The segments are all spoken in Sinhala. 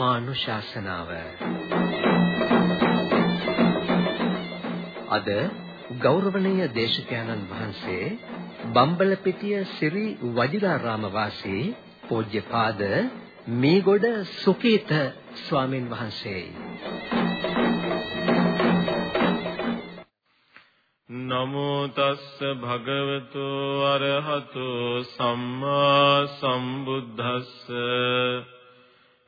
ධර්මානුශාසනාව. අද ගෞරවනීය දේශකයන්න් වහන්සේ බම්බලපිටිය සිරි වජිරාරාම වාසී පූජ්‍යපාද මීගොඩ සුකීත ස්වාමින් වහන්සේයි නමෝ තස්ස භගවතු අරහතු සම්මා සම්බුද්දස්ස.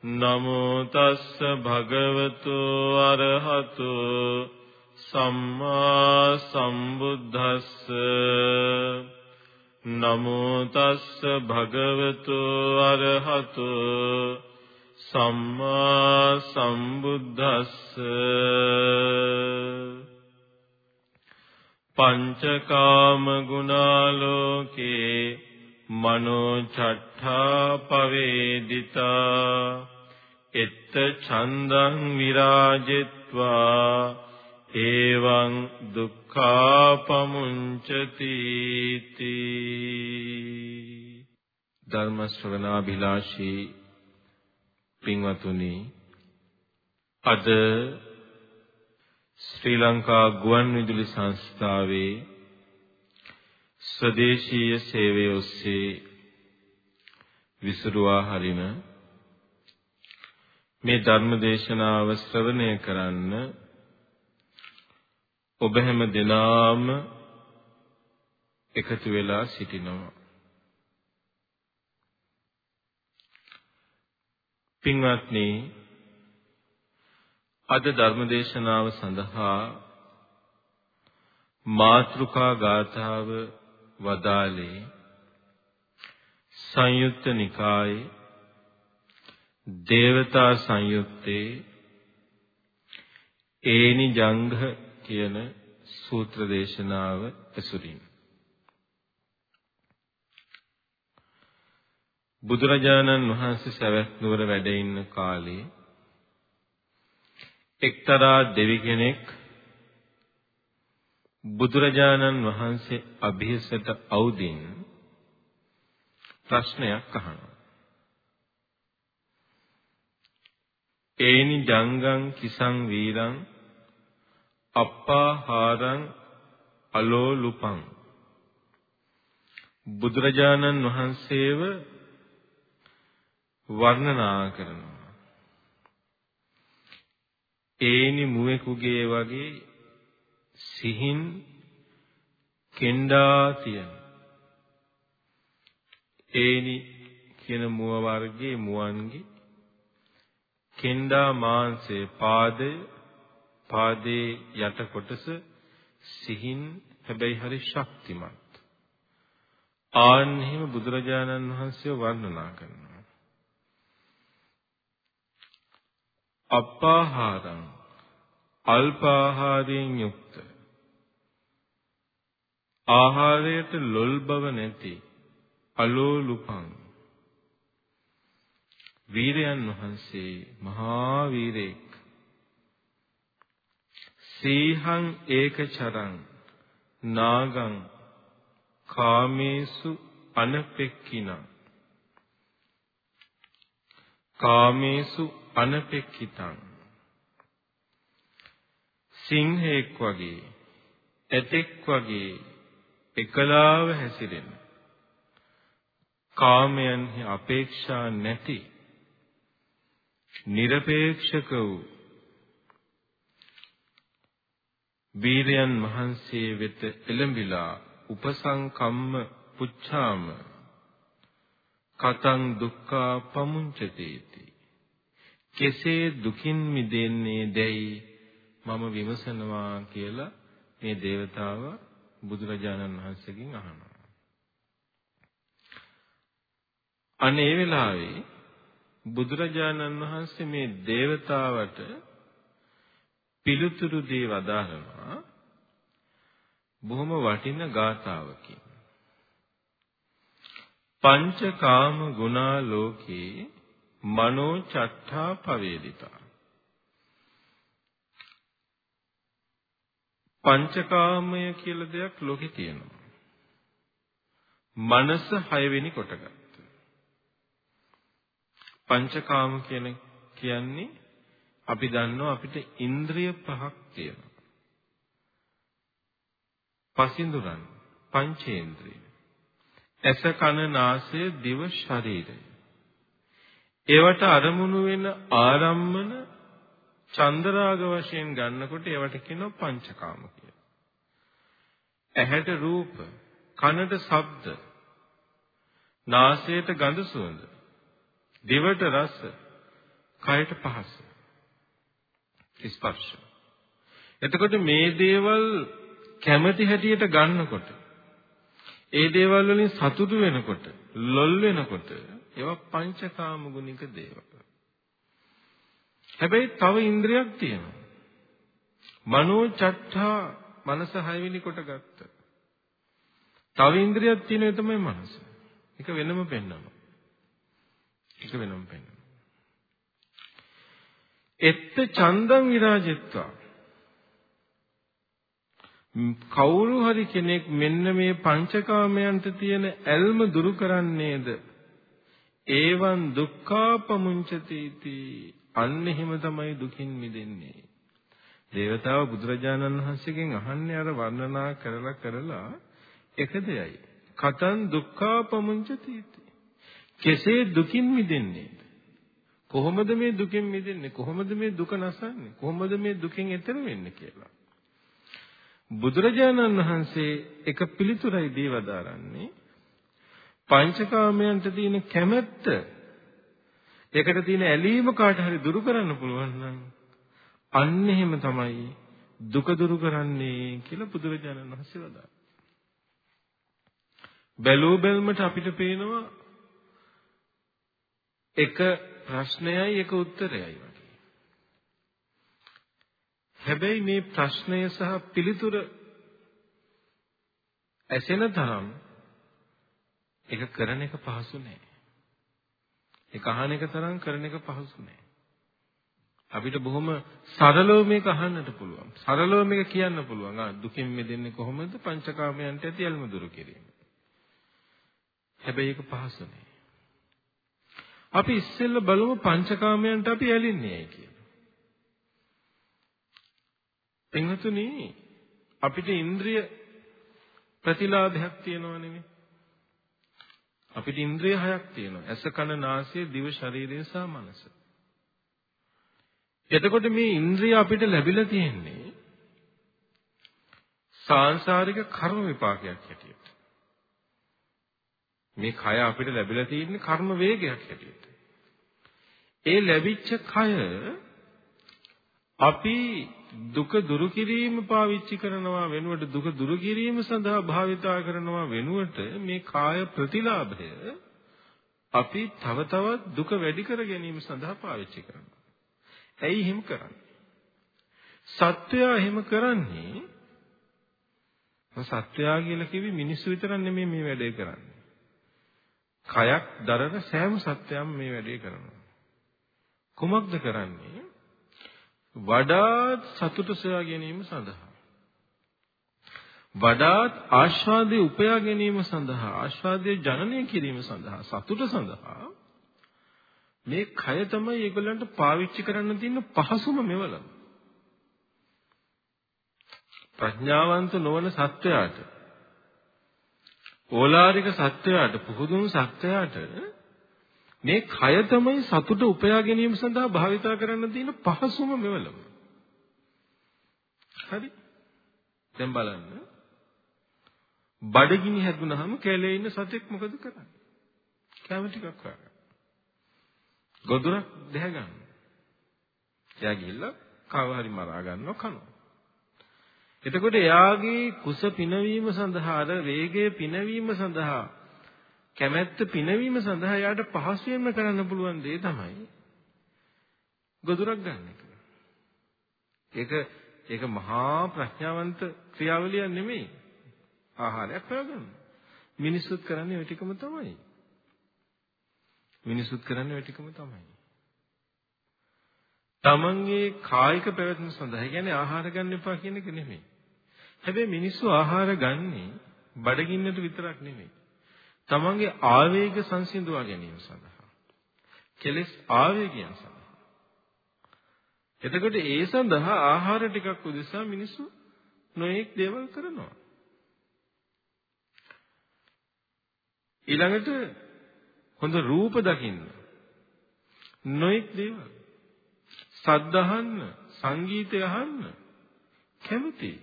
නමෝ තස්ස භගවතු අරහතු සම්මා සම්බුද්දස්ස. නමෝ තස්ස භගවතු අරහතු සම්මා සම්බුද්දස්ස. පංචකාම ගුණාලෝකේ මනෝ චට්ඨා පවේදිතා. එත්ත ඡන්දං විරාජිත්වා එවං දුක්ඛාපමුංචති ධර්ම ශ්‍රවණාභිලාෂී පින්වතුනි අද ශ්‍රී ලංකා ගුවන්විදුලි සංස්ථාවේ ස්වදේශීය සේවය ඔස්සේ විසුරුවා හරින මේ ධර්ම දේශනාව ශ්‍රවණය කරන්න. ඔබ හැම දිනාම එකතු වෙලා සිටිනවා. පින්වත්නි අද ධර්මදේශනාව සඳහා මාත්‍රුකා ගාථාව වදාලේ සංයුත්ත නිකායේ දේවතා සංයුත්තේ ඒනි ජංඝ කියන සූත්‍ර දේශනාව ඇසුරින් බුදුරජාණන් වහන්සේ සවැත් නුවර වැඩ ඉන්න කාලේ එක්තරා දෙවි කෙනෙක් බුදුරජාණන් වහන්සේ අභියසට අවුදින් ප්‍රශ්නයක් අහනවා. ඒනි ජංගං කිසං වීරං අප්පාහාරං අලෝලුපං බුදුරජාණන් වහන්සේව වර්ණනා කරනවා. ඒනි මුවෙකුගේ වගේ සිහින් කෙන්ඩා තියෙන. ඒනි කියන මුව වර්ගයේ මුවන්ගේ කෙන්ඩා මාංශයේ පාදය පාදයේ යට කොටස සිහින් හැබැයි හරි ශක්තිමත්. ආන් එහෙම බුදුරජාණන් වහන්සේ වර්ණනා කරනවා. අප්පාහාරං අල්පාහාරයෙන් යුක්ත ආහාරයට ලොල් බව නැති අලෝලුපං වීරයන් වහන්සේ මහා වීරෙක් සීහං ඒකචරං නාගං කාමේසු අනපෙක්කිනා කාමේසු අනපෙක්කිතං සිංහෙක් වගේ ඇතෙක් වගේ එකලාව හැසිරෙන. කාමයන්හි අපේක්ෂා නැති নিরপেක්ෂක වූ වීරයන් වහන්සේ වෙත එළඹිලා උපසංකම්ම පුච්ඡාම කතං දුක්ඛා පමුංචතේති. කෙසේ දුකින් මිදෙන්නේ දැයි මම විමසනවා කියලා මේ దేవතාව බුදුරජාණන් වහන්සේගෙන් අහනවා. අනේ වෙලාවේ බුදුරජාණන් වහන්සේ මේ దేవතාවට පිළිතුරු දී වදාරනවා බොහොම වටින ගාථාවකින්. පංචකාම ගුණා ලෝකේ මනෝ චට්ඨා පවේදිතා පංචකාමය කියලා දෙයක් ලෝකේ තියෙනවා. මනස හයවෙනි කොටගත්ත. පංචකාම කියන කියන්නේ අපි දන්නවා අපිට ඉන්ද්‍රිය පහක් තියෙනවා. පසින්දුරන් පංචේන්ද්‍රිය. ඇස කන නාසය දිව ශරීරය. ඒවට අරමුණු වෙන ආරම්මන චන්දරාග වශයෙන් ගන්නකොට ඒවට කියනවා පංචකාම කියලා. ඇහැට රූප, කනට ශබ්ද, නාසයට ගඳ සුවඳ, දිවට රස, කයට පහස, ස්පර්ශ. එතකොට මේ දේවල් කැමැති හැටියට ගන්නකොට ඒ දේවල් වලින් සතුටු වෙනකොට, ලොල් වෙනකොට ඒවා පංචකාම ගුණික දේවල්. හැබැයි තව ඉන්ද්‍රියක් තියෙනවා. මනෝ චට්ඨා මනස හයවෙනි කොට ගත්ත. තව ඉන්ද්‍රියක් තියෙනවා තමයි මනස. ඒක වෙනම පෙන්වනවා. ඒක වෙනම පෙන්වනවා. එත්ත චන්දං විරාජිත්වා කවුරු හරි කෙනෙක් මෙන්න මේ පංචකාමයන්ට තියෙන ඇල්ම දුරු කරන්නේද ඒවන් දුක්ඛාපමුංචති අන්න එහෙම තමයි දුකින් මිදෙන්නේ. දේවතාව බුදුරජාණන් වහන්සේගෙන් අහන්නේ අර වර්ණනා කරලා කරලා එක දෙයයි. කතං දුක්ඛාපමුංචති කෙසේ දුකින් මිදෙන්නේ? කොහොමද මේ දුකින් මිදෙන්නේ? කොහොමද මේ දුක නසන්නේ? කොහොමද මේ දුකින් එතර වෙන්නේ කියලා. බුදුරජාණන් වහන්සේ එක පිළිතුරයි දීවදාරන්නේ පංචකාමයන්ට තියෙන කැමැත්ත ඒකට තියෙන ඇලීම කාට හරි දුරු කරන්න පුළුවන් නම් අන්න එහෙම තමයි දුක දුරු කරන්නේ කියලා බුදුරජාණන් වහන්සේ වදාළා. බැලූ බැල්මට අපිට පේනවා එක ප්‍රශ්නයයි එක උත්තරයයි වගේ. හැබැයි මේ ප්‍රශ්නය සහ පිළිතුර ඇසෙන තරම් ඒක කරන එක පහසු නෑ. ඒක අහන එක තරම් කරන එක පහසු නෑ. අපිට බොහොම සරලව මේක අහන්නට පුළුවන්. සරලව මේක කියන්න පුළුවන්. ආ දුකින් මිදෙන්නේ කොහොමද? පංචකාමයන්ට ඇති අල්ම දුරු කිරීම. හැබැයි ඒක පහසු නෑ. අපි ඉස්සෙල්ල බලමු පංචකාමයන්ට අපි ඇලින්නේ ඇයි කියලා. එංගතුනි අපිට ඉන්ද්‍රිය ප්‍රතිලාභයක් තියෙනව නෙමෙයි. අපිට ඉන්ද්‍රිය හයක් තියෙනවා. ඇස කන නාසය දිව ශරීරය සහ මනස. එතකොට මේ ඉන්ද්‍රිය අපිට ලැබිලා තියෙන්නේ සාංශාරික කර්ම විපාකයක් හැටියට. මේ කය අපිට ලැබිලා තියෙන්නේ කර්ම වේගයක් හැටියට. ඒ ලැබිච්ච කය අපි දුක දුරු කිරීම පාවිච්චි කරනවා වෙනුවට දුක දුරු කිරීම සඳහා භාවිතා කරනවා වෙනුවට මේ කාය ප්‍රතිලාභය අපි තව තවත් දුක වැඩි කර ගැනීම සඳහා පාවිච්චි කරනවා. ඇයි එහෙම කරන්නේ? සත්වයා එහෙම කරන්නේ සත්වයා කියලා කිව්වේ මිනිස්සු විතරක් නෙමෙයි මේ වැඩේ කරන්නේ. කයක් දරන සෑම සත්වයක්ම මේ වැඩේ කරනවා. කුමක්ද කරන්නේ? වඩාත් සතුට සොයා ගැනීම සඳහා වඩාත් ආස්වාදයේ උපයා ගැනීම සඳහා ආස්වාදයේ ජනනය කිරීම සඳහා සතුට සඳහා මේ කය තමයි ඒගොල්ලන්ට පාවිච්චි කරන්න තියෙන පහසුම මෙවල ප්‍රඥාවන්ත නොවන සත්වයාට ඕලාරික සත්වයාට පුහුදුන් සත්වයාට මේ කය තමයි සතුට උපයා ගැනීම සඳහා භාවිතා කරන්න තියෙන පහසුම මෙවලම. හරි? දැන් බලන්න. බඩගිනි හැදුනහම කැලේ ඉන්න සතෙක් මොකද කරන්නේ? කැම ටිකක් හොයාගන්න. ගොදුරක් දැහ ගන්න. එයා ගිහිල්ලා කව හරි මරා ගන්නවා කනවා. එතකොට එයාගේ කුස පිනවීම සඳහා අර වේගය පිනවීම සඳහා කැමැත්ත පිනවීම සඳහා යාට පහසුවෙන්ම කරන්න පුළුවන් දේ තමයි ගොදුරක් ගන්න එක. ඒක ඒක මහා ප්‍රඥාවන්ත ක්‍රියාවලියක් නෙමෙයි. ආහාරයක් හොයාගන්න. මිනිස්සුත් කරන්නේ ওই ටිකම තමයි. මිනිස්සුත් කරන්නේ ওই ටිකම තමයි. තමන්ගේ කායික පැවැත්ම සඳහා කියන්නේ ආහාර ගන්න එපා කියන එක නෙමෙයි. හැබැයි මිනිස්සු ආහාර ගන්නේ බඩගින්නට විතරක් නෙමෙයි. තමන්ගේ ආවේග සංසිඳුවා ගැනීම සඳහා. කෙලෙස් ආවේගයන් සඳහා. එතකොට ඒ සඳහා ආහාර ටිකක් උදෙසා මිනිස්සු නොඑක් දේවල් කරනවා. ඊළඟට හොඳ රූප දකින්න. නොඑක් දේවල්. සද්ද අහන්න සංගීතය අහන්න කැමති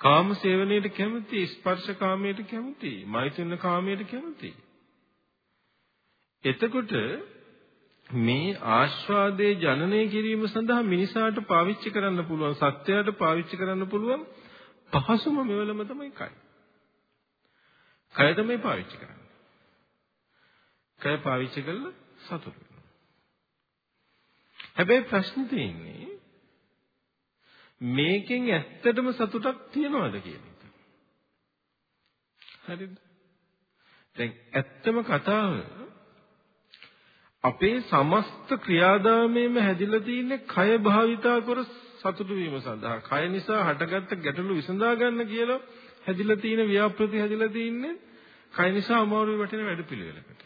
කාම සේවනයේට කැමති ස්පර්ශ කාමයට කැමති මෛත්‍රින කාමයට කැමති එතකොට මේ ආස්වාදයේ ජනනය කිරීම සඳහා මිනිසාට පාවිච්චි කරන්න පුළුවන් සත්‍යයට පාවිච්චි කරන්න පුළුවන් පහසුම මෙවලම තමයි කය. කය තමයි පාවිච්චි කරන්නේ. කය පාවිච්චි කළා සතුට වෙනවා. හැබැයි ප්‍රශ්නේ තියෙන්නේ මේකෙන් ඇත්තටම සතුටක් තියනවද කියන එක. හරිද? දැන් ඇත්තම කතාව අපේ සමස්ත ක්‍රියාදාමයේම හැදිලා තියෙන්නේ කය භාවිතා කර සතුටු වීම සඳහා. කය නිසා හටගත්ත ගැටලු විසඳා ගන්න කියලා හැදිලා තියෙන ව්‍යාපෘති හැදිලා තියෙන්නේ කය නිසා අමාරුවේ වැටෙන වැඩපිළිවෙලකට.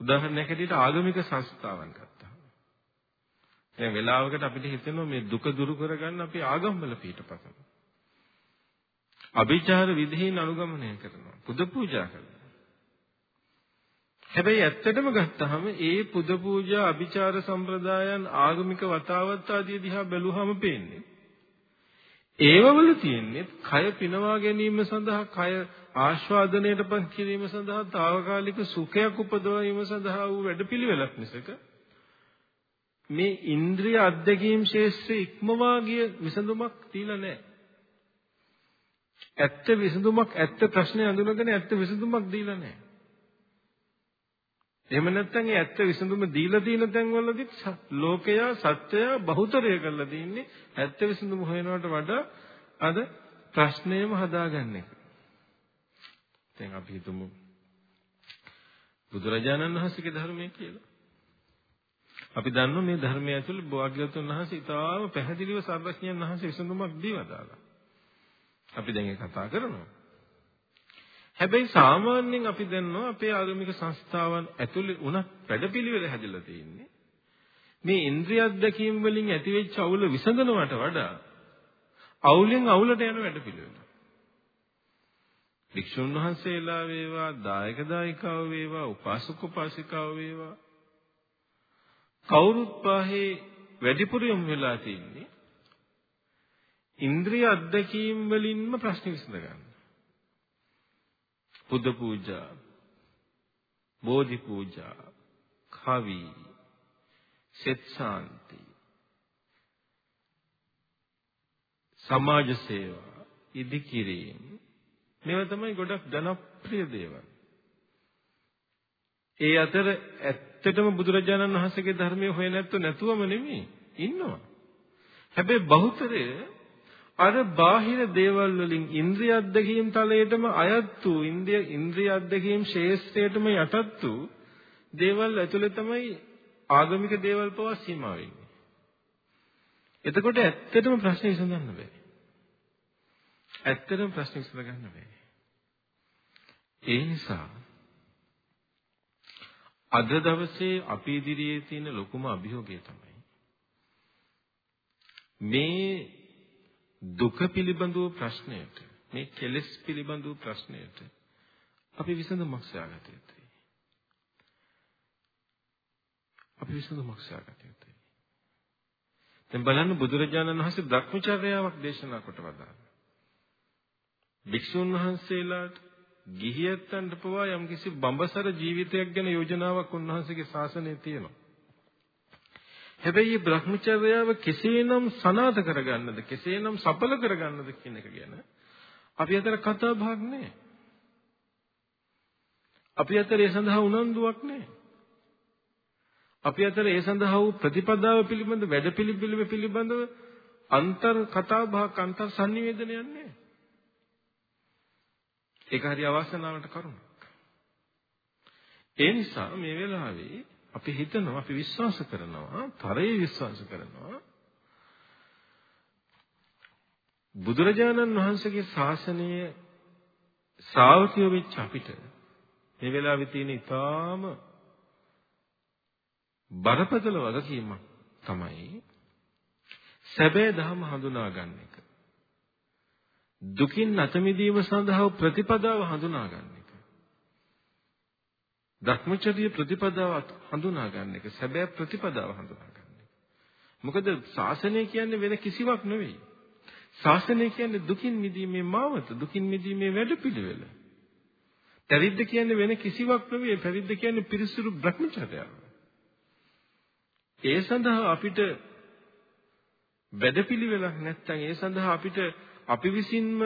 උදාහරණයක් ඇටියට ආගමික සංස්ථාවන් ගත්තා. දැන් වෙලාවකට අපිට හිතෙනවා මේ දුක දුරු කරගන්න අපි ආගම්වල පිටපතන. අභිචාර විධීන් අනුගමනය කරනවා. පුද පූජා කරනවා. හැබැයි ඇත්තටම ගත්තාම ඒ පුද පූජා අභිචාර සම්ප්‍රදායන් ආගමික වතාවත් ආදී දිහා බැලුවහම පේන්නේ ඒවවල තියෙන්නේ කය පිනවා ගැනීම සඳහා කය ආස්වාදනයට පත් කිරීම සඳහා తాවකාලික සුඛයක් උපදවීම සඳහා වූ වැඩපිළිවෙලක් මිසක මේ ඉන්ද්‍රිය අධ්‍යක්ීම් ශේෂ්ත්‍රයේ ඉක්මවා ගිය විසඳුමක් තියලා නැහැ. ඇත්ත විසඳුමක් ඇත්ත ප්‍රශ්නේ අඳුනගෙන ඇත්ත විසඳුමක් දීලා නැහැ. එහෙම නැත්නම් ඒ ඇත්ත විසඳුම දීලා තියෙන තැන්වලදී ලෝකයා සත්‍යය බහුතරය කරලා තින්නේ ඇත්ත විසඳුම හොයනවට වඩා අද ප්‍රශ්නයම හදාගන්න එක. දැන් අපි හිතමු බුදුරජාණන් වහන්සේගේ ධර්මය කියලා. අපි දන්නවා මේ ධර්මය ඇතුළේ භාග්‍යවතුන් වහන්සේ ඉතාම පැහැදිලිව සර්වඥයන් වහන්සේ විසඳුමක් දීවදාලා. අපි දැන් ඒක කතා කරනවා. හැබැයි සාමාන්‍යයෙන් අපි දන්නවා අපේ ආගමික සංස්ථාවන් ඇතුළේ උනත් වැඩපිළිවෙල හැදලා තියෙන්නේ. මේ ඉන්ද්‍රිය අධ්‍යක්ීම් වලින් ඇතිවෙච්ච අවුල විසඳනවට වඩා අවුලෙන් අවුලට යන වැඩපිළිවෙල. වික්ෂුන් වහන්සේලා වේවා, දායක දායිකාව වේවා, උපාසක උපාසිකාව වේවා කවුරුත් පාහේ වැඩිපුර යොමු වෙලා තියෙන්නේ ඉන්ද්‍රිය අධ්‍යක්ීම් වලින්ම ප්‍රශ්න විසඳ ගන්න. පුද පූජා බෝධි පූජා කවි සෙත් ශාන්ති සමාජ සේවා ඉදිකිරීම මේවා තමයි ගොඩක් ජනප්‍රිය දේවල් ඒ අතර ඇත්තටම බුදුරජාණන් වහන්සේගේ ධර්මයේ හොය නැත්තු නැතුවම නෙමෙයි ඉන්නවා හැබැයි බහුතරය අර බාහිර දේවල් වලින් ඉන්ද්‍රිය අධ්‍යක්ීම් තලයටම අයත් වූ ඉන්ද්‍රිය ඉන්ද්‍රිය අධ්‍යක්ීම් ශේෂ්ත්‍රයටම යටත් වූ දේවල් ඇතුළේ තමයි ආගමික දේවල් පවා සීමා වෙන්නේ. එතකොට ඇත්තටම ප්‍රශ්නේ විසඳන්න බෑ. ඇත්තටම ප්‍රශ්නේ විසඳ ගන්න බෑ. ඒ නිසා අද දවසේ අපි ඉදිරියේ තියෙන ලොකුම අභියෝගය තමයි මේ දුක පිළිබඳව ප්‍රශ්නයට මේ කෙලෙස් පිළිබඳව ප්‍රශ්නයට අපි විසඳුමක් සොයාගත යුතුයි. අපි විසඳුමක් සොයාගත යුතුයි. දැන් බලන්න බුදුරජාණන් වහන්සේ භ්‍රමචර්යාවක් දේශනා කොට වදාළා. භික්ෂුන් වහන්සේලාට ගිහියන්ට පවා යම්කිසි බඹසර ජීවිතයක් ගැන යෝජනාවක් උන්වහන්සේගේ ශාසනයේ තියෙනවා. හැබැයි මේ Brahmacharyaව කෙසේනම් සනාත කරගන්නද කෙසේනම් සඵල කරගන්නද කියන එක ගැන අපි අතර කතා බහක් නැහැ. අපි අතර ඒ සඳහා උනන්දුවක් නැහැ. අපි අතර ඒ සඳහා වූ ප්‍රතිපදාව පිළිබඳ වැඩපිළිවෙල පිළිබඳව අන්තර් කතා බහක් අන්තර් sannivedanයක් නැහැ. ඒක හරි අවසනාවට කරුණක්. ඒ නිසා මේ වෙලාවේ අපි හිතනවා අපි විශ්වාස කරනවා තරයේ විශ්වාස කරනවා බුදුරජාණන් වහන්සේගේ ශාසනය ශ්‍රාවකයෝ වෙච්ච අපිට මේ වෙලාවේ තියෙන ඊටාම බරපතල වගකීමක් තමයි සැබෑ ධර්ම හඳුනා ගන්න එක. දුකින් නැත මිදීම සඳහා ප්‍රතිපදාව හඳුනා ගන්න එක. ධර්මචර්ය ප්‍රතිපදාව හඳුනා ගන්න එක. සැබෑ ප්‍රතිපදාව හඳුනා ගන්න එක. මොකද ශාසනය කියන්නේ වෙන කිසිවක් නෙවෙයි. ශාසනය කියන්නේ දුකින් මිදීමේ මාවත, දුකින් මිදීමේ වැඩපිළිවෙල. පැවිද්ද කියන්නේ වෙන කිසිවක් නෙවෙයි. පැවිද්ද කියන්නේ පිරිසුදු භ්‍රමචර්යාව. ඒ සඳහා අපිට වැඩපිළිවෙලක් නැත්නම් ඒ සඳහා අපිට අපි විසින්ම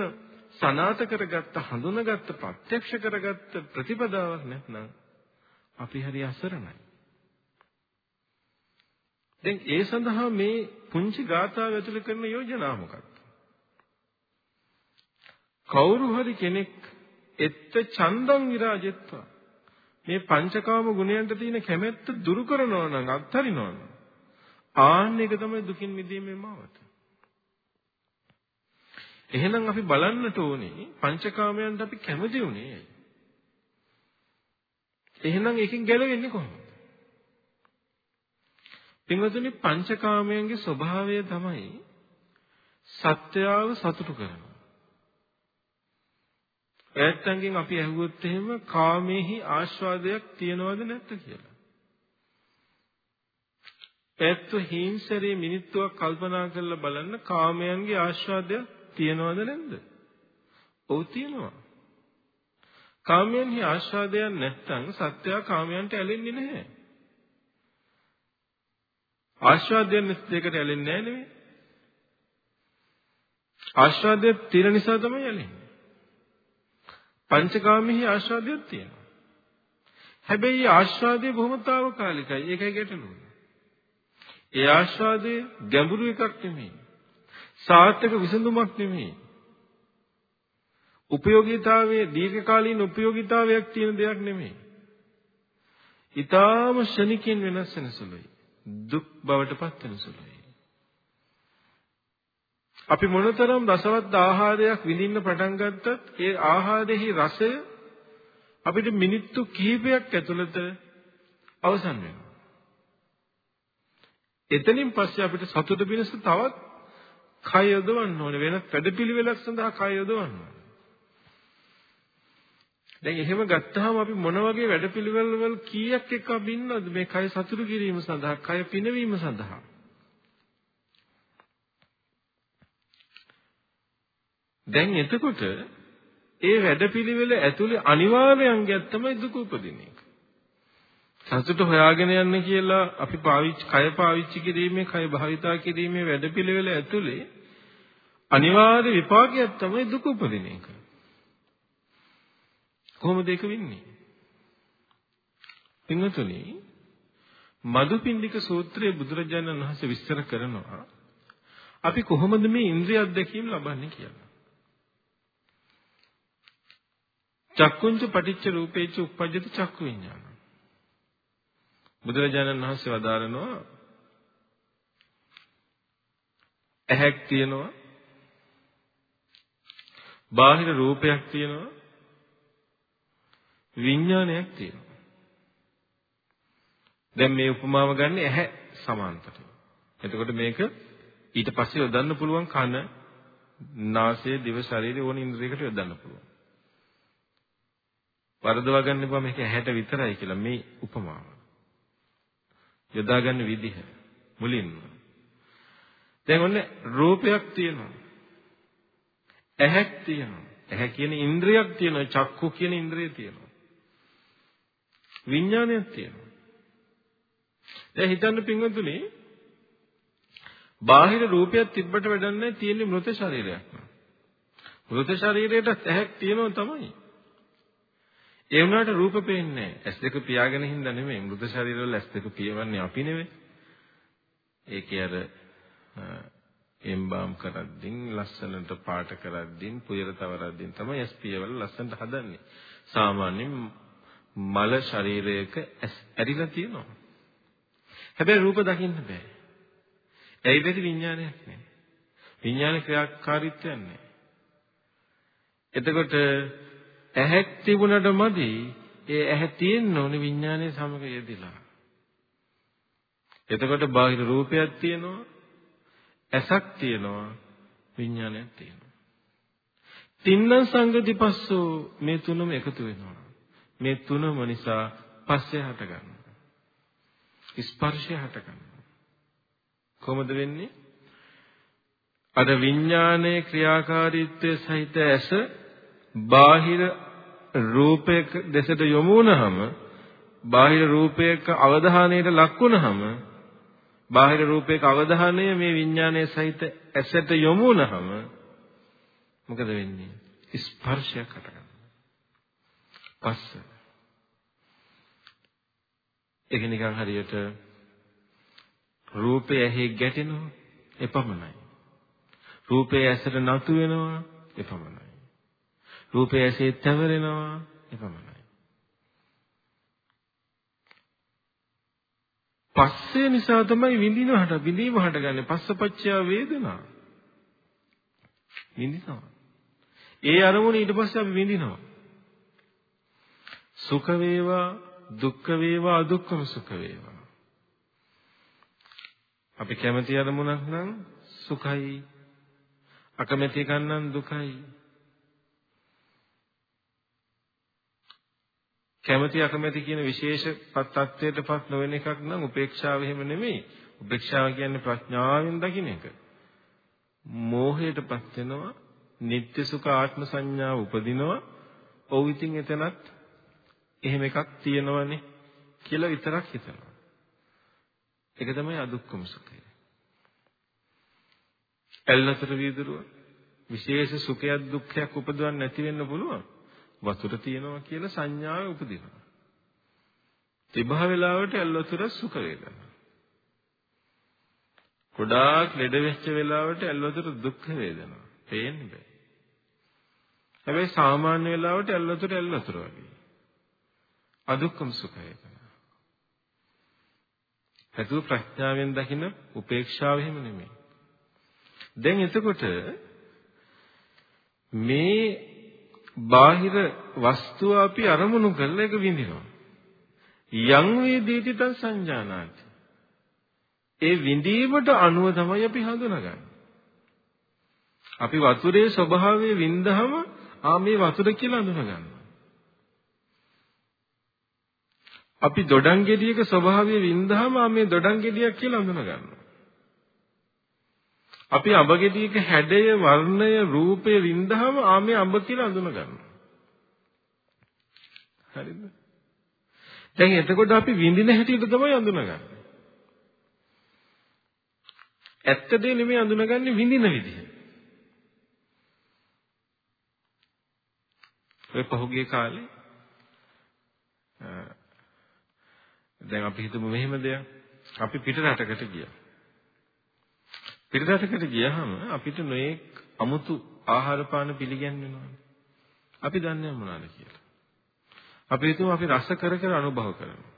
සනාත කරගත්ත හඳුනාගත්ත ප්‍රත්‍යක්ෂ කරගත්ත ප්‍රතිපදාවක් නැත්නම් අපි හරි අසරණයි. දැන් ඒ සඳහා මේ පුංචි ගාථාව ඇතුළේ කරන යෝජනා මොකක්ද? කවුරු හරි කෙනෙක් එත්ත චන්දං විරාජෙත්වා මේ පංචකාම ගුණයන්ට තියෙන කැමැත්ත දුරු කරනවා නම් අත්හරිනවා නම් ආන්න එක තමයි දුකින් මිදීමේ මාවත. එහෙනම් අපි බලන්නට ඕනේ පංචකාමයන්ට අපි කැමති උනේ ඇයි? එහෙනම් ඒකෙන් ගැලවෙන්නේ කොහොමද? පින්වතුනි පංචකාමයන්ගේ ස්වභාවය තමයි සත්‍යාව සතුටු කරනවා. ඈත්තන්ගෙන් අපි ඇහුවොත් එහෙම කාමේහි ආස්වාදයක් තියනවද නැද්ද කියලා. ඈත්තු හිංසරේ මිනිත්තුවක් කල්පනා කරලා බලන්න කාමයන්ගේ ආස්වාදයක් තියනවද නැද්ද? ඔව් තියෙනවා. කාමයන්හි ආස්වාදයක් නැත්නම් සත්‍යය කාමයන්ට ඇලෙන්නේ නැහැ. ආස්වාදයෙන් දෙකට ඇලෙන්නේ නැහැ නෙවෙයි. ආස්වාදය තියෙන නිසා තමයි ඇලෙන්නේ. පංචකාමෙහි ආස්වාදයක් තියෙනවා. හැබැයි ආස්වාදයේ බොහොම తాවකාලිකයි. ඒකයි ගැටලුව. ඒ ආස්වාදයේ ගැඹුරු එකක් නෙමෙයි. සාර්ථක විසඳුමක් නෙමෙයි. උපයෝගීතාවයේ දීර්ඝකාලීන උපයෝගීතාවයක් තියෙන දෙයක් නෙමෙයි. ඊටාම ශනිකෙන් වෙනස් වෙන සුළුයි. දුක් බවට පත් වෙන සුළුයි. අපි මොනතරම් රසවත් ආහාරයක් විඳින්න පටන් ගත්තත් ඒ ආහාරෙහි රසය අපිට මිනිත්තු කිහිපයක් ඇතුළත අවසන් වෙනවා. එතනින් පස්සේ අපිට සතුට පිණිස තවත් කය යොදවන්න ඕනේ වෙන වැඩපිළිවෙලක් සඳහා කය යොදවන්න ඕනේ. දැන් එහෙම ගත්තාම අපි මොන වගේ වැඩපිළිවෙල වල කීයක් එක්ක බින්නද මේ කය සතුටු කිරීම සඳහා කය පිනවීම සඳහා දැන් එතකොට ඒ වැඩපිළිවෙල ඇතුලේ අනිවාර්ය අංගයක් තමයි දුක උපදින එක. සතුට හොයාගෙන යන්න කියලා අපි පාවිච්චි කය පාවිච්චි කිරීමේ කය භාවිතා කිරීමේ වැඩපිළිවෙල ඇතුලේ අනිවාර්ය විපාකයක් තමයි දුක උපදින එක. කොහොමද ඒක වෙන්නේ? පින්වතුනි මදුපිණ්ඩික සූත්‍රයේ බුදුරජාණන් වහන්සේ විස්තර කරනවා අපි කොහොමද මේ ඉන්ද්‍රිය අධ්‍යක්ීම් ලබන්නේ කියලා. චක්කුංච පටිච්ච රූපේච උප්පජ්ජති චක්කු විඥාන. බුදුරජාණන් වහන්සේ වදාරනවා ඇහැක් තියෙනවා බාහිර රූපයක් තියෙනවා විඥානයක් තියෙනවා. දැන් මේ උපමාව ගන්න ඇහැ සමාන්තරව. එතකොට මේක ඊට පස්සේ යොදන්න පුළුවන් කන, නාසය, දිව, ශරීරය ඕන ඉන්ද්‍රියකට යොදන්න පුළුවන්. වරදවා ගන්න එපා මේක ඇහැට විතරයි කියලා මේ උපමාව. යොදා ගන්න විදිහ මුලින්ම. දැන් ඔන්න රූපයක් තියෙනවා. ඇහැක් තියෙනවා. ඇහැ කියන ඉන්ද්‍රියක් තියෙනවා. චක්කු කියන ඉන්ද්‍රිය තියෙනවා. විඥානයක් තියෙනවා. දැන් හිතන්න පින්වතුනි බාහිර රූපයක් තිබ්බට වැඩක් නැහැ තියෙන්නේ මృత ශරීරයක්. මృత ශරීරයට ඇහැක් තියෙනවා තමයි. ඒ වුණාට රූප පේන්නේ නැහැ. ඇස් දෙක පියාගෙන හින්දා නෙමෙයි. මృత ශරීරවල ඇස් දෙක පියවන්නේ අපි නෙමෙයි. ඒකේ අර එම්බාම් කරද්දින් ලස්සනට පාට කරද්දින් පුයර තවරද්දින් තමයි ඇස් පියවල ලස්සනට හදන්නේ. සාමාන්‍යයෙන් මල ශරීරයක ඇස් ඇරිලා තියෙනවා. හැබැයි රූප දකින්න බෑ. ඇයි බැරි විඥානයක් නැහැ. විඥාන ක්‍රියාකාරීත්වයක් නැහැ. එතකොට ඇහැක් තිබුණට මදි ඒ ඇහැ තියෙන්න ඕනේ විඥානයේ සමග යෙදিলা. එතකොට බාහිර රූපයක් තියෙනවා, ඇසක් තියෙනවා, විඥානයක් තියෙනවා. තින්න සංගතිපස්සෝ මේ තුනම එකතු වෙනවා. මේ තුනම නිසා පස්සේ හට ගන්නවා. ස්පර්ශය හට ගන්නවා. කොහොමද වෙන්නේ? අර විඥානයේ ක්‍රියාකාරීත්වය සහිත ඇස බාහිර රූපයක දෙසට යොමු වුණාම බාහිර රූපයක අවධානයට ලක් වුණාම බාහිර රූපයක අවධානය මේ විඥානයේ සහිත ඇසට යොමු වුණාම මොකද වෙන්නේ? ස්පර්ශයක් හටගන්නවා පස්ස. ඒක නිකන් හරියට රූපය ඇහි ගැටෙනවා එපමණයි. රූපය ඇසට නතු වෙනවා එපමණයි. රූපය ඇසේ තැවරෙනවා එපමණයි. පස්සේ නිසා තමයි විඳිනවට විඳීම හටගන්නේ පස්සපච්චය වේදනා. විඳිනවා. ඒ අරමුණ ඊට පස්සේ අපි විඳිනවා. සුඛ වේවා දුක්ඛ වේවා අදුක්ඛම සුඛ වේවා. අපි කැමති අරමුණක් නම් සුඛයි අකමැති කන්නම් දුකයි. කැමැති අකමැති කියන විශේෂ තත්ත්වයටපත් නොවන එකක් නම් උපේක්ෂාව එහෙම නෙමෙයි. උපේක්ෂාව කියන්නේ ප්‍රඥාවෙන් දකින්න එක. මෝහයටපත් වෙනවා, නিত্য සුඛ ආත්ම සංඥාව උපදිනවා. ඔව් ඉතින් එතනත් එහෙම එකක් තියෙනවනේ කියලා විතරක් හිතනවා. ඒක තමයි අදුක්කම සුඛය. ඇල්ලතර වීදුරුව විශේෂ සුඛයක් දුක්ඛයක් උපදවන්න නැති වෙන්න පුළුවන්. වතුර තියෙනවා කියලා සංඥාව උපදිනවා. තිබහ වෙලාවට ඇල්වතුර සුඛ වේදනා. ගොඩාක් ලෙඩ වෙච්ච වෙලාවට ඇල්වතුර දුක් වේදනා. පේන්නේ බෑ. හැබැයි සාමාන්‍ය වෙලාවට ඇල්වතුර ඇල්වතුර වගේ. අදුක්කම සුඛ වේදනා. හැතුව ප්‍රඥාවෙන් දකින්න උපේක්ෂාව එහෙම නෙමෙයි. දැන් එතකොට මේ බාහිර වස්තුව අපි අරමුණු කරලා ඒක විඳිනවා. යං වේදීති තං සංජානාති. ඒ විඳීමට අනුව තමයි අපි හඳුනගන්නේ. අපි වතුරේ ස්වභාවය වින්දහම ආ මේ වතුර කියලා හඳුනගන්නවා. අපි දොඩම් ගෙඩියක ස්වභාවය වින්දහම ආ මේ දොඩම් ගෙඩියක් කියලා හඳුනගන්නවා. අපි අඹගෙඩියක හැඩය, වර්ණය, රූපය වින්දාම ආමේ අඹ කියලා අඳුන ගන්නවා. හරිද? දැන් එතකොට අපි විඳින හැටියට තමයි අඳුනගන්නේ. ඇත්ත දේ නෙමෙයි අඳුනගන්නේ විඳින විදිහ. ඔය පහුගිය කාලේ දැන් අපි හිතමු මෙහෙම දෙයක්. අපි පිට රටකට ගියා. පිටරටකට ගියහම අපිට නොඑක් අමුතු ආහාර පාන පිළිගන්වෙනවානේ. අපි දන්නේ මොනවාද කියලා. අපි හිතමු අපි රස කර කර අනුභව කරනවා.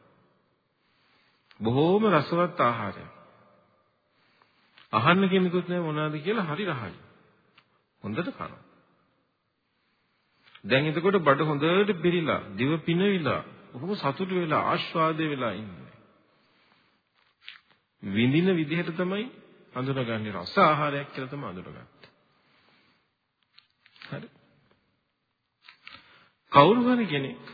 බොහෝම රසවත් ආහාරයක්. අහන්න කෙනෙකුත් නැහැ මොනවාද කියලා හරි රහයි. හොඳට කනවා. දැන් එතකොට බඩ හොඳට පිරීලා, දිව පිනවිලා, බොහොම සතුටු වෙලා ආස්වාදේ වෙලා ඉන්නේ. විඳින විදිහට තමයි අඳුනගන්නේ රස ආහාරයක් කියලා තමයි අඳුනගත්තේ. හරි. කවුරු හරි කෙනෙක්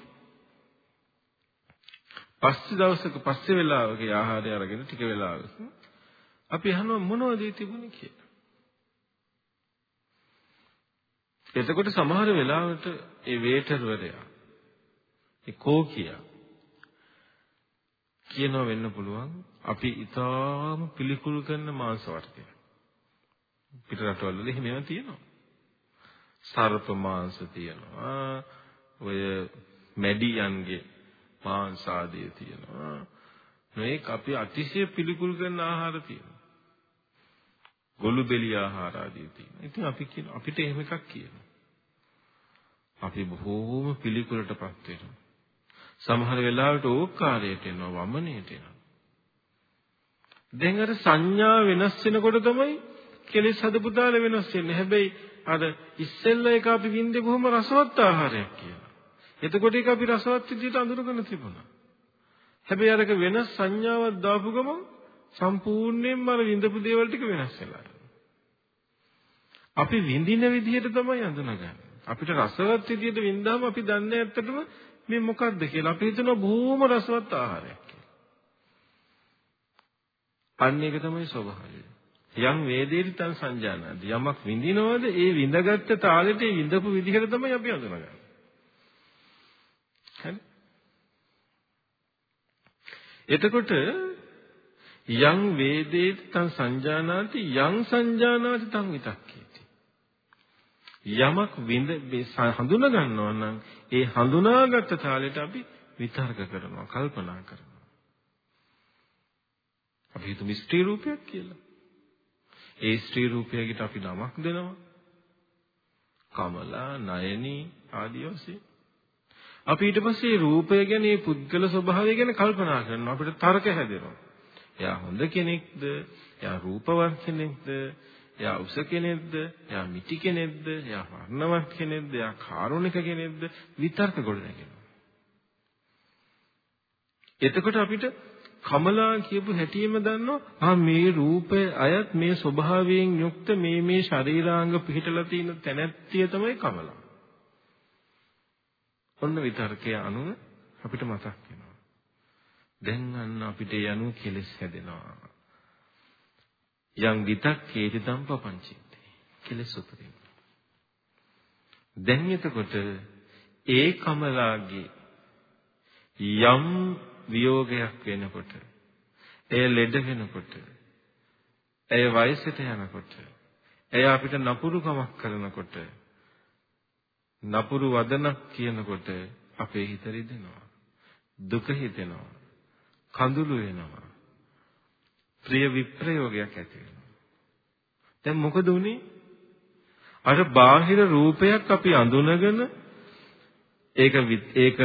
පස්සේ දවසක පස්සේ වෙලාවක ආහාරය අරගෙන ටික වෙලාවක අපි අහනවා මොනවද තිබුණේ කියලා. එතකොට සමහර වෙලාවට ඒ වේටර්වරයා ඒ කෝකියා කියනවා වෙන්න පුළුවන් අපි ඊටාම පිළිකුල් කරන මාංශ වර්ගය. පිට රටවල වල එහෙම ඒවා තියෙනවා. සර්ප මාංශ තියෙනවා. ඔය මැඩියන්ගේ මාංශ ආදී තියෙනවා. මේක අපි අතිශය පිළිකුල් කරන ආහාර තියෙනවා. ගොළු බෙලි ආහාර ආදී තියෙනවා. ඉතින් අපි කියන අපිට එහෙම එකක් කියනවා. අපි බොහෝම පිළිකුලටපත් වෙනවා. සමහර වෙලාවට ඕකාරයට එනවා වමනයට එනවා. දැන් අර සංඥා වෙනස් වෙනකොට තමයි කෙලෙස් හදපු තාල වෙනස් වෙන්නේ. හැබැයි අර ඉස්සෙල්ලා එක අපි වින්දේ බොහොම රසවත් ආහාරයක් කියලා. එතකොට ඒක අපි රසවත් විදිහට අඳුරගෙන තිබුණා. හැබැයි අරක වෙනස් සංඥාවක් දාපු ගමන් සම්පූර්ණයෙන්ම අර විඳපු දේවල් ටික වෙනස් වෙලා. අපි විඳින විදිහට තමයි අඳුනගන්නේ. අපිට රසවත් විදිහට වින්දාම අපි දන්නේ ඇත්තටම මේ මොකද්ද කියලා. අපි හිතනවා බොහොම රසවත් ආහාරයක් කියලා. අන්න ඒක තමයි ස්වභාවය. යම් වේදේති තං සංජානනාති. යමක් විඳිනවද ඒ විඳගත්ත තාලෙට ඒ විඳපු විදිහට තමයි අපි අඳුනගන්නේ. හරි? එතකොට යං වේදේති තං සංජානාති යං සංජානාති තං විතක්කේති යමක් විඳ හඳුනා ගන්නවා නම් ඒ හඳුනාගත් තාලෙට අපි විතර්ක කරනවා කල්පනා කරනවා. අපි හිතමු ස්ත්‍රී රූපයක් කියලා. ඒ ස්ත්‍රී රූපයකට අපි නමක් දෙනවා. කමලා නයනී ආදී වශයෙන්. අපි ඊට පස්සේ රූපය ගැන මේ පුද්ගල ස්වභාවය ගැන කල්පනා කරනවා. අපිට තර්ක හැදෙනවා. එයා හොඳ කෙනෙක්ද? එයා රූපවත් කෙනෙක්ද? එයා උස කෙනෙක්ද? එයා මිටි කෙනෙක්ද? එයා වර්ණවත් කෙනෙක්ද? එයා කාරුණික කෙනෙක්ද? විතර්ක ගොඩ නැගෙනවා. එතකොට අපිට කමලා කියපු හැටියෙම දන්නවා ආ මේ රූපය අයත් මේ ස්වභාවයෙන් යුක්ත මේ මේ ශරීරාංග පිහිටලා තියෙන තැනැත්තිය තමයි කමලා. ඔන්න විතර්කය අනුව අපිට මතක් වෙනවා. දැන් අන්න අපිට යනු කෙලස් හැදෙනවා. යම් විතක්කේති දම්පපංචිත්තේ කෙලස් උපදින. දැන් එතකොට ඒ කමලාගේ යම් විയോഗයක් වෙනකොට එය ලෙඩ වෙනකොට එය වයසට යනකොට එය අපිට නපුරුකමක් කරනකොට නපුරු වදනක් කියනකොට අපේ හිත රිදෙනවා දුක හිතෙනවා කඳුළු වෙනවා. ප්‍රිය විප්‍රයෝගයක් ඇති වෙනවා. දැන් මොකද උනේ? අර බාහිර රූපයක් අපි අඳුනගෙන ඒක ඒක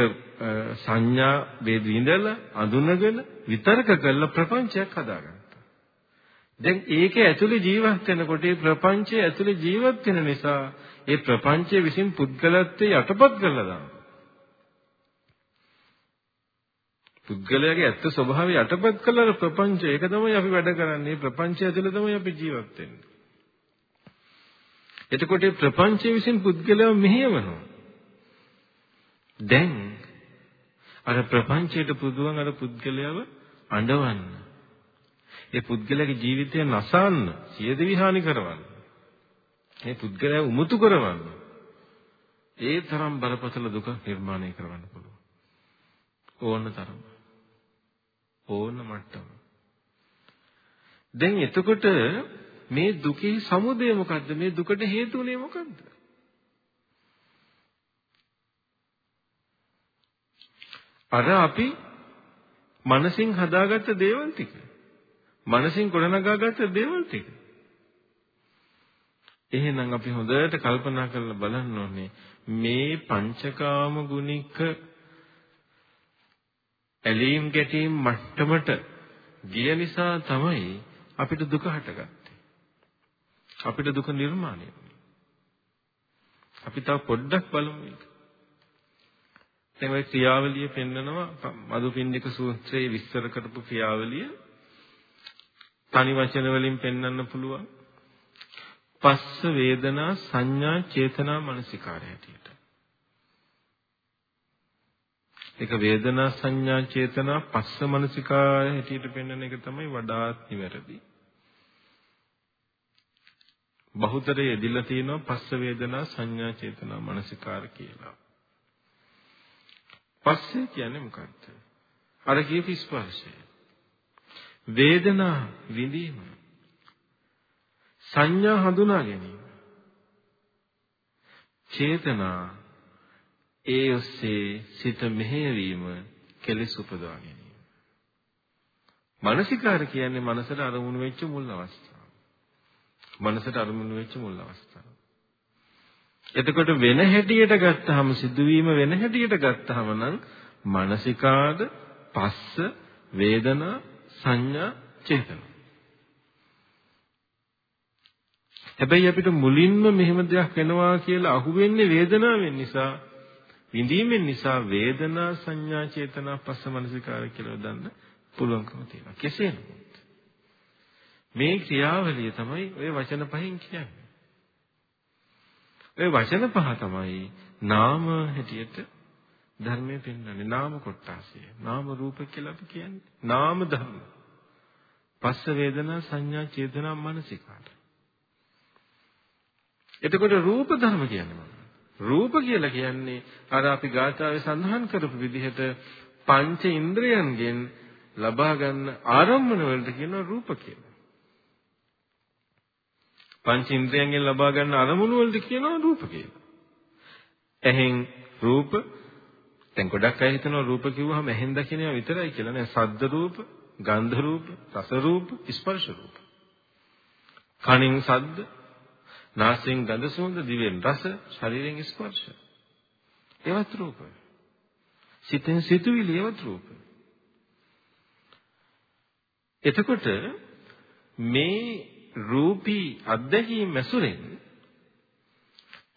සංඥා වේද විඳලා අඳුනගෙන විතරක කරලා ප්‍රපංචයක් හදාගත්තා. දැන් ඒකේ ඇතුලේ ජීවත් වෙනකොට ඒ ප්‍රපංචයේ ඇතුලේ ජීවත් වෙන නිසා ඒ ප්‍රපංචය විසින් පුද්ගලත්වයේ යටපත් කරලා දානවා. පුද්ගලයාගේ ඇත්ත ස්වභාවය යටපත් කළා ප්‍රපංචය. ඒක තමයි අපි වැඩ කරන්නේ. ප්‍රපංචය ඇතුළේ තමයි අපි ජීවත් වෙන්නේ. එතකොට මේ ප්‍රපංචය විසින් පුද්ගලයාව මෙහෙයවනවා. දැන් අර ප්‍රපංචයට පුදුවන් අර පුද්ගලයාව අඬවන්න. ඒ පුද්ගලයාගේ ජීවිතය නසන්න, සියද විහානි කරවන්න. මේ පුද්ගලයා උමුතු කරවන්න. ඒ තරම් බරපතල දුක නිර්මාණය කරවන්න පුළුවන්. ඕන තරම්. ඕන මට්ටම. දැන් එතකොට මේ දුකේ සමුදය මොකද්ද? මේ දුකට හේතු උනේ මොකද්ද? අර අපි මනසින් හදාගත්ත දේවල් ටික. මනසින් ගොඩනගාගත්ත දේවල් ටික. එහෙනම් අපි හොඳට කල්පනා කරලා බලන්න ඕනේ මේ පංචකාම ගුණික ඇලීම් ගැටීම් මට්ටමට ගිය නිසා තමයි අපිට දුක හටගත්තේ. අපිට දුක නිර්මාණය වුනේ. අපි තව පොඩ්ඩක් බලමු ඒක. දැන් ওই ක්‍රියාවලිය පෙන්නනවා මදුපින්නික සූත්‍රයේ විස්තර කරපු ක්‍රියාවලිය තනි වචන වලින් පෙන්වන්න පුළුවන්. පස්ස වේදනා සංඥා චේතනා මනසිකාරය හැටියට. ඒක වේදනා සංඥා චේතනා පස්ස මනසිකාය හැටියට පෙන්වන එක තමයි වඩාත් නිවැරදි. බහුතරයේ යෙදিলা තියෙනවා පස්ස වේදනා සංඥා චේතනා මනසිකාර කියලා. පස්සේ කියන්නේ මොකක්ද? අර කියපු ස්පර්ශය. වේදනා විඳීම. සංඥා හඳුනා ගැනීම. චේතනා ඒ ඔස්සේ සිත මෙහෙයවීම කෙලෙස් උපදවා ගැනීම. මානසිකාර කියන්නේ මනසට අරමුණු වෙච්ච මුල් අවස්ථාව. මනසට අරමුණු වෙච්ච මුල් අවස්ථාව. එතකොට වෙන හැටියට ගත්තාම සිදුවීම වෙන හැටියට ගත්තාම නම් මානසිකාද පස්ස වේදනා සංඥා චේතනා හැබැයි අපිට මුලින්ම මෙහෙම දෙයක් වෙනවා කියලා අහුවෙන්නේ වේදනාවෙන් නිසා විඳීමෙන් නිසා වේදනා සංඥා චේතනා පස්ස මනසිකාර කියලා දන්න පුළුවන්කම තියෙනවා. කෙසේ නමුත් මේ ක්‍රියාවලිය තමයි ඔය වචන පහෙන් කියන්නේ. ඔය වචන පහ තමයි නාම හැටියට ධර්මයේ පෙන්වන්නේ නාම කොටාසය. නාම රූප කියලා අපි කියන්නේ. නාම ධර්ම. පස්ස වේදනා සංඥා චේතනා මනසිකාර. එතකොට රූප ධර්ම කියන්නේ මොනවද? රූප කියලා කියන්නේ අර අපි ගාථාවේ සඳහන් කරපු විදිහට පංච ඉන්ද්‍රයන්ගෙන් ලබා ගන්න ආරම්භන වලට කියනවා රූප කියලා. පංච ඉන්ද්‍රයන්ගෙන් ලබා ගන්න අරමුණු වලට කියනවා රූප කියලා. ඇහෙන් රූප දැන් ගොඩක් අය හිතනවා රූප කිව්වහම ඇහෙන් දකිනවා විතරයි කියලා නෑ. සද්ද රූප, ගන්ධ රූප, රස රූප, ස්පර්ශ රූප. කනින් සද්ද, නාසයෙන් ගඳ සුවඳ, දිවෙන් රස, ශරීරයෙන් ස්පර්ශ. ඒවත් රූප. සිතෙන් සිතුවිලි ඒවත් රූප. එතකොට මේ රූපී අධ්‍යක්ීම් ඇසුරෙන්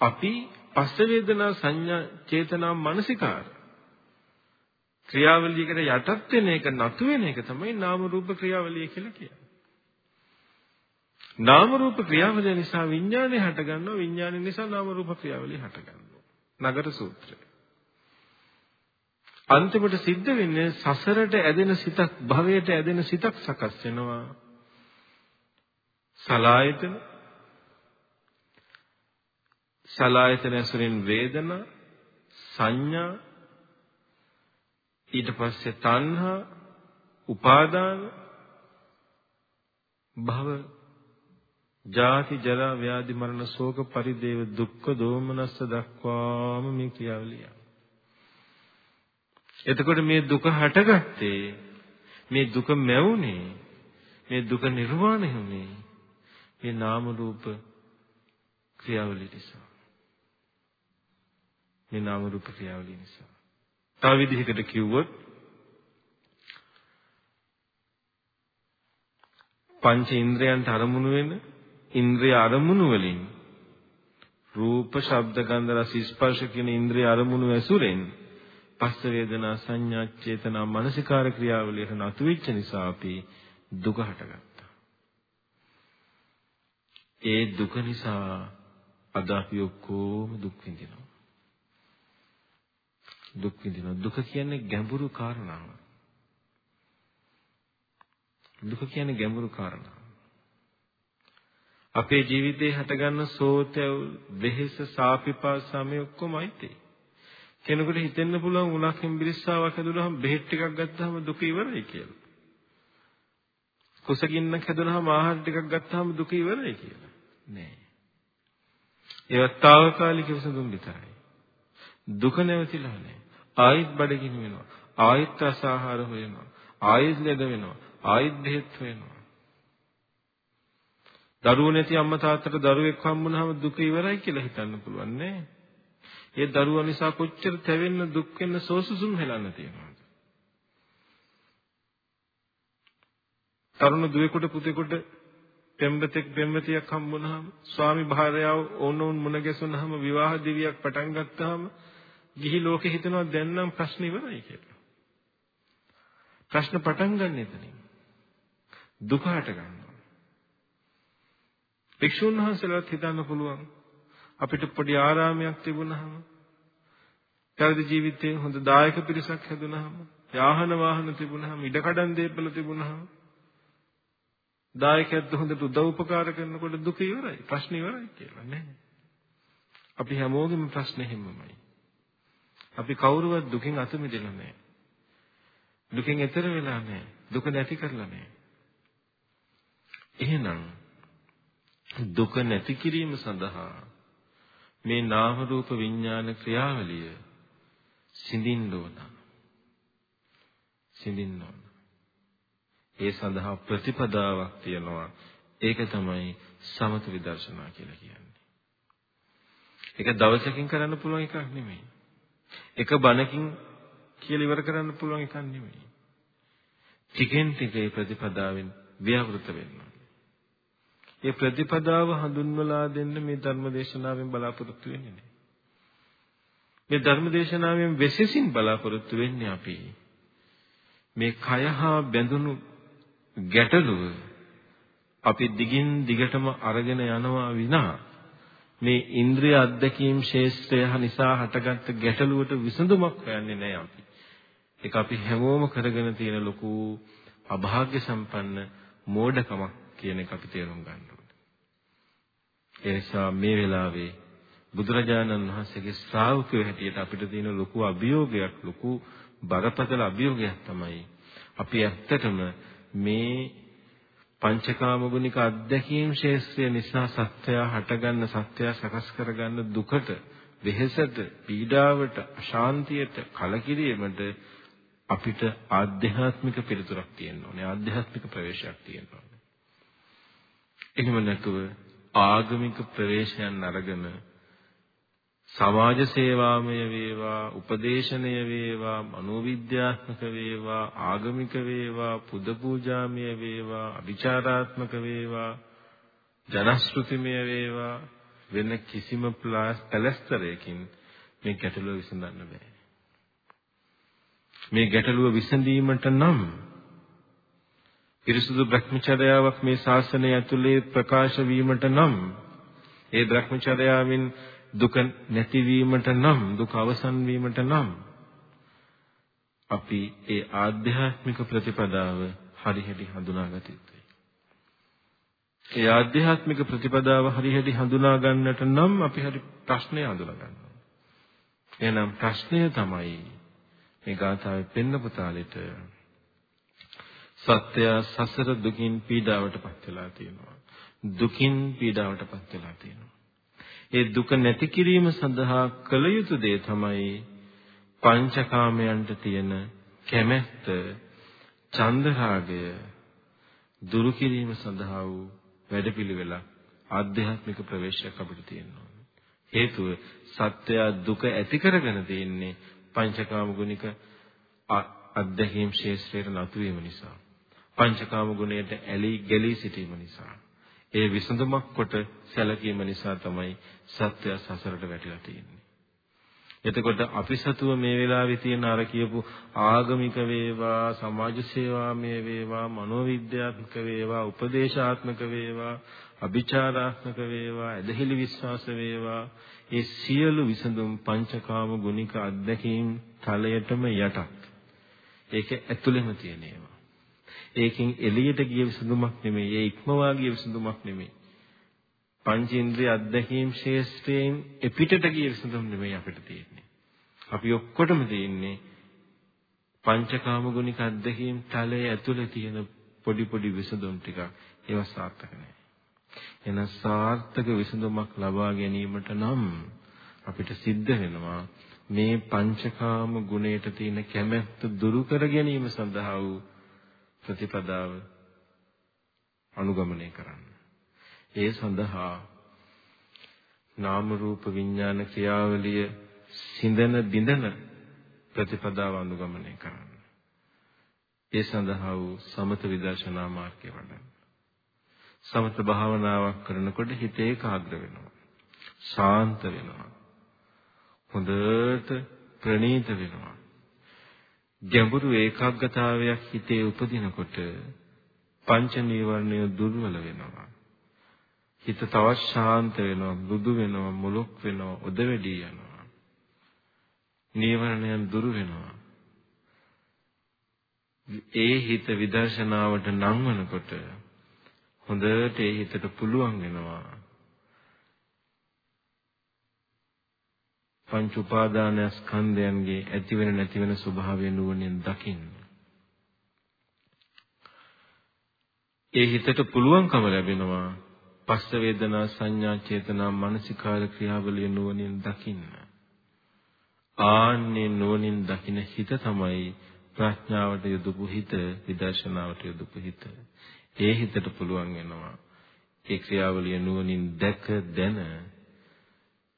අපි පස්ස වේදනා සංඥා චේතනා මනසිකාර ක්‍රියාවලියකට යටත් වෙන එක නතු වෙන එක තමයි නාම රූප ක්‍රියාවලිය කියලා කියන්නේ. නාම රූප ක්‍රියාවලිය නිසා විඥානය හට ගන්නවා විඥානය නිසා නාම රූප ක්‍රියාවලිය හට ගන්නවා. නගර සූත්‍රය. අන්තිමට සිද්ධ වෙන්නේ සසරට ඇදෙන සිතක් භවයට ඇදෙන සිතක් සකස් වෙනවා. සලායතන සලායතන ඇසුරින් වේදනා සංඥා ඊට පස්සේ තණ්හා උපාදාන භව ජාති ජරා ව්‍යාධි මරණ ශෝක පරිදේව දුක්ඛ දෝමනස්ස දක්වාම මේ ක්‍රියාවලිය. එතකොට මේ දුක හටගත්තේ මේ දුක මැවුනේ මේ දුක නිර්වාණය වුනේ මේ නාම රූප ක්‍රියාවලිය නිසා. මේ නාම රූප ක්‍රියාවලිය නිසා. තව විදිහකට කිව්වොත් පංච ඉන්ද්‍රයන්ට අරමුණු වෙන ඉන්ද්‍රිය අරමුණු වලින් රූප, ශබ්ද, ගන්ධ, රස, ස්පර්ශ කියන ඉන්ද්‍රිය අරමුණු ඇසුරෙන් පස්ස වේදනා සංඥා චේතනා මනසිකාර ක්‍රියාවලියට නතු වෙච්ච නිසා අපි දුක හටගත්තා. ඒ දුක නිසා අද අපි ඔක්කොම දුක් විඳිනවා. දුක් විඳිනවා. දුක කියන්නේ ගැඹුරු කාරණාවක්. දුක කියන්නේ ගැඹුරු කාරණාවක්. අපේ ජීවිතේ හටගන්න සෝතය, වෙහෙස, සාපිපාසා මේ ඔක්කොමයි තියෙන්නේ. කෙනෙකුට හිතෙන්න පුළුවන් උණක් හිම්බිරිස්සාවක් හැදුනහම බෙහෙත් ටිකක් ගත්තාම දුක ඉවරයි කියලා. කුසගින්නක් හැදුනහම ආහාර ටිකක් ගත්තාම දුක ඉවරයි කියලා. නෑ. ඒවත් తాවකාලික විසඳුම් විතරයි. දුක නැවතිලා නෑ. ආයෙත් බඩගිනි වෙනවා. ආයෙත් අසාහාර හොයනවා. ආයෙත් ලෙඩ වෙනවා. ආයෙත් බෙහෙත් හොයනවා. දරුවෝ නැති අම්මා තාත්තට දරුවෙක් හම්බුනහම දුක ඉවරයි කියලා හිතන්න පුළුවන් නෑ. ඒ දරුවා නිසා කොච්චර තැවෙන්න දුක් වෙන්න සෝසුසුම් හෙලන්න තියෙනවද? තරුණ දුවෙකුට පුතෙකුට පෙම්බතෙක් පෙම්වතියක් හම්බුනහම ස්වාමි භාර්යාව ඕනෝන් මුණ ගැසුනහම විවාහ දිවියක් පටන් ගත්තාම ගිහි ලෝකෙ හිතනවා දැන් නම් ප්‍රශ්න ඉවරයි කියලා. ප්‍රශ්න පටන් ගන්න එතනින්. දුක හට ගන්නවා. භික්ෂුන් වහන්සේලාත් හිතන්න පුළුවන්. අපිට පොඩි ආරාමයක් තිබුණාම පැවිදි ජීවිතේ හොඳ දායක පිරිසක් හැදුනහම යාහන වාහන තිබුණාම ඉඩකඩම් දේපල තිබුණාම දායකයන්ට හොඳට උදව් උපකාර කරනකොට දුක ඉවරයි ප්‍රශ්න ඉවරයි කියලා නෑ. අපි හැමෝගෙම ප්‍රශ්නේ හැමමයි. අපි කවුරුවත් දුකින් අත මිදෙලා නෑ. දුකින් එතර වෙලා නෑ. දුක නැති කරලා නෑ. එහෙනම් දුක නැති කිරීම සඳහා මේ නාම රූප විඥාන ක්‍රියාවලිය සිඳින්න ඕන. සිඳින්න ඕන. ඒ සඳහා ප්‍රතිපදාවක් තියෙනවා. ඒක තමයි සමත විදර්ශනා කියලා කියන්නේ. ඒක දවසකින් කරන්න පුළුවන් එකක් නෙමෙයි. එක බණකින් කියලා ඉවර කරන්න පුළුවන් එකක් නෙමෙයි. ටිකෙන් ටික ඒ ප්‍රතිපදාවෙන් ව්‍යවෘත වෙන්න. ඒ ප්‍රතිපදාව හඳුන්වලා දෙන්න මේ ධර්ම දේශනාවෙන් බලාපොරොත්තු වෙන්නේ නැහැ. මේ ධර්ම දේශනාවෙන් වෙසෙසින් බලාපොරොත්තු වෙන්නේ අපි මේ කය හා බැඳුණු ගැටලුව අපි දිගින් දිගටම අරගෙන යනවා විනා මේ ඉන්ද්‍රිය අධ්‍යක්ීම් ශේෂ්ත්‍රය නිසා හටගත්ත ගැටලුවට විසඳුමක් හොයන්නේ නැහැ අපි. ඒක අපි හැමෝම කරගෙන තියෙන ලොකු අභාග්‍ය සම්පන්න මෝඩකමක් කියන එක අපි තේරුම් ගන්න ඕනේ. ඒ නිසා මේ වෙලාවේ බුදුරජාණන් වහන්සේගේ ශ්‍රාවකයෝ හැටියට අපිට තියෙන ලොකු අභියෝගයක් ලොකු බරපතල අභියෝගයක් තමයි අපි ඇත්තටම මේ පංචකාම ගුණික අධ්‍යක්ීම් ශේෂ්ත්‍රය නිසා සත්‍යය හටගන්න සත්‍යය සකස් කරගන්න දුකට වෙහෙසට පීඩාවට අශාන්තියට කලකිරීමට අපිට ආධ්‍යාත්මික පිළිතුරක් තියෙන්න ඕනේ ආධ්‍යාත්මික ප්‍රවේශයක් තියෙන්න ඕනේ. එහෙම නැතුව ආගමික ප්‍රවේශයන් අරගෙන සමාජ සේවාමය වේවා උපදේශනය වේවා මනෝවිද්‍යාත්මක වේවා ආගමික වේවා පුද පූජාමය වේවා අවිචාරාත්මක වේවා ජනශ්‍රුතිමය වේවා වෙන කිසිම පැලස්තරයකින් මේ ගැටලුව විසඳන්න බෑ. මේ ගැටලුව විසඳීමට නම් පිරිසුදු භ්‍රමචර්යාවක් මේ ශාසනය ඇතුලේ ප්‍රකාශ වීමට නම් ඒ භ්‍රමචර්යාවෙන් දුක නැතිවීමට නම් දුක අවසන් වීමට නම් අපි ඒ ආධ්‍යාත්මික ප්‍රතිපදාව හරිහැටි හඳුනාගත යුතුයි. ඒ ආධ්‍යාත්මික ප්‍රතිපදාව හරිහැටි හඳුනා ගන්නට නම් අපි හරි ප්‍රශ්නය හඳුනා ගන්න ඕනේ. එහෙනම් ප්‍රශ්නය තමයි මේ ගාථාවේ පෙන්නපු තාලෙට සත්‍ය සසර දුකින් පීඩාවටපත් වෙලා තියෙනවා. දුකින් පීඩාවටපත් වෙලා තියෙනවා. ඒ දුක නැති කිරීම සඳහා කළ යුතු දේ තමයි පංචකාමයන්ට තියෙන කැමැත්ත, චන්දරාගය දුරු කිරීම සඳහා වූ වැඩපිළිවෙල ආධ්‍යාත්මික ප්‍රවේශයක් අපිට තියෙනවා. හේතුව සත්‍ය දුක ඇති කරගෙන තියෙන්නේ පංචකාම ගුණික අධ්‍යක්ීම් ශේෂ්ත්‍රයට නතු වීම නිසා. පංචකාම ගුණයට ඇලී ගැලී සිටීම නිසා. ඒ විසඳුමක් කොට සැලකීම නිසා තමයි සත්‍ය සසරට වැටිලා තියෙන්නේ. එතකොට අපි සතුව මේ වෙලාවේ තියෙන අර කියපු ආගමික වේවා සමාජ සේවාමය වේවා මනෝවිද්‍යාත්මක වේවා උපදේශාත්මක වේවා අභිචාරාත්මක වේවා ඇදහිලි විශ්වාස වේවා ඒ සියලු විසඳුම් පංචකාම ගුණික අධ්‍යක්ීම් තලයටම යටත් ඒක ඇතුළෙම තියෙන ඒවා ඒකෙන් එළියට ගිය විසඳුමක් නෙමෙයි. ඒ ඉක්මවා ගිය විසඳුමක් නෙමෙයි. පංචේන්ද්‍රිය අධ්‍යක්ීම් ශේෂ්ත්‍රයෙන් එපිටට ගිය විසඳුම් නෙමෙයි අපිට තියෙන්නේ. අපි ඔක්කොටම තියෙන්නේ පංචකාම ගුණික අධ්‍යක්ීම් තලයේ ඇතුලේ තියෙන පොඩි පොඩි විසඳුම් ටික ඒවා සාර්ථක නැහැ. එන සාර්ථක විසඳුමක් ලබා ගැනීමට නම් අපිට සිද්ධ වෙනවා මේ පංචකාම ගුණයට තියෙන කැමැත්ත දුරු කර ගැනීම සඳහා වූ ප්‍රතිපදාව අනුගමනය කරන්න. ඒ සඳහා නාම රූප විඥාන ක්‍රියාවලිය සිඳන බිඳන ප්‍රතිපදාව අනුගමනය කරන්න. ඒ සඳහා වූ සමත විදර්ශනා මාර්ගය වඩන්න. සමත භාවනාවක් කරනකොට හිත ඒකාග්‍ර වෙනවා. ශාන්ත වෙනවා. හොඳට ප්‍රණීත වෙනවා. ගැඹුරු ඒකාග්‍රතාවයක් හිතේ උපදිනකොට පංච නීවරණය දුර්වල වෙනවා. හිත තවත් ශාන්ත වෙනවා, මෘදු වෙනවා, මුලක් වෙනවා, උද වැඩි යනවා. නීවරණයන් දුරු වෙනවා. ඒ හිත විදර්ශනාවට නංවනකොට හොඳට ඒ හිතට පුළුවන් වෙනවා පංච උපාදාන ස්කන්ධයන්ගේ ඇති වෙන නැති වෙන ස්වභාවය නුවණින් දකින්න. ඒ හිතට පුළුවන්කම ලැබෙනවා පස්ස වේදනා සංඥා චේතනා මානසිකාර ක්‍රියාවලිය නුවණින් දකින්න. ආන්නේ නුවණින් දකින හිත තමයි ප්‍රඥාවට යොදපු හිත, විදර්ශනාවට යොදපු හිත. ඒ හිතට පුළුවන් වෙනවා ඒ ක්‍රියාවලිය නුවණින් දැක දැන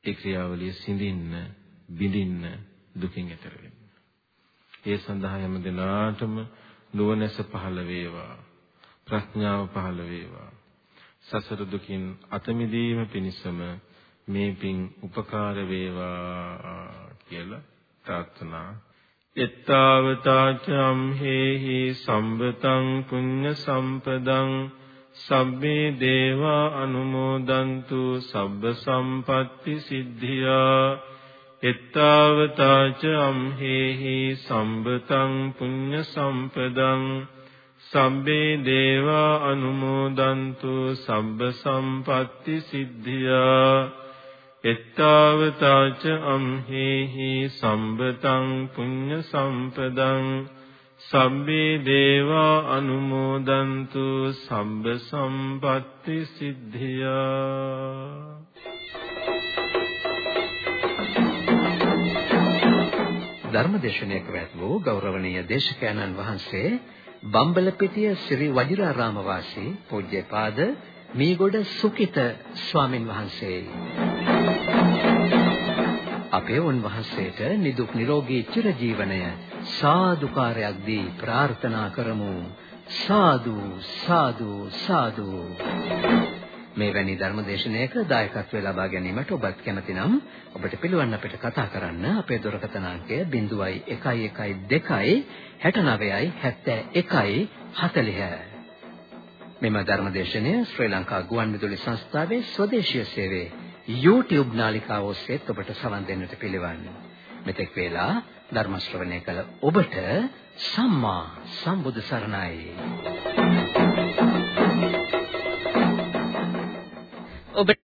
ඒ ක්‍රියාවලිය සිඳින්න, බිඳින්න, දුකින් එතර වෙන්න. ඒ සඳහා හැම දිනාටම නුවණැස පහළ වේවා. ප්‍රඥාව පහළ වේවා. සසර දුකින් අත මිදීම පිණිසම මේ පින් උපකාර වේවා කියලා ප්‍රාර්ථනා එත්තාවතාචම් හේහි සම්බතං පුඤ්ඤ සම්පදං සබ්බේ දේවා අනුමෝදන්තු සබ්බ සම්පatti සිද්ධියා. එත්තාවතාච අම්හෙහි සම්බතං පුඤ්ඤ සම්පදං. සබ්බේ දේවා අනුමෝදන්තු සබ්බ සම්පatti සිද්ධියා. එත්තාවතාච අම්හෙහි සම්බතං පුඤ්ඤ සම්පදං. සබ්බේ දේවා අනුමෝදන්තු සබ්බ සම්පatti සිද්ධියා ධර්මදේශනයක වැත් වූ ගෞරවනීය දේශකයන්න් වහන්සේ බම්බලපිටිය ශ්‍රී වජිරාරාම වාසී පූජ්‍යපාද මීගොඩ සුකිත ස්වාමින් වහන්සේයි. අපේ උන්වහන්සේට නිදුක් නිරෝගී චිරජීවනය සාදුකාරයක් දී ප්‍රාර්ථනා කරමු. සාදු සාදු සාදු මෙවැනි ධර්මදේශනයක දායකත්වය ලබා ගැනීමට ඔබත් කැමති නම් ඔබට පිළිවන් අපිට කතා කරන්න අපේ දුරකථන අංකය 0112 69යි 71යි 40 මෙම ධර්මදේශනය ශ්‍රී ලංකා ගුවන්විදුලි සංස්ථාවේ ස්වදේශීය සේවයේ YouTube නාලිකාව ඔස්සේ ඔබට සවන් දෙන්නට පිළිවන්. මෙතෙක් වේලා ධර්ම ශ්‍රවණය කළ ඔබට සම්මා සම්බුදු සරණයි. ඔබ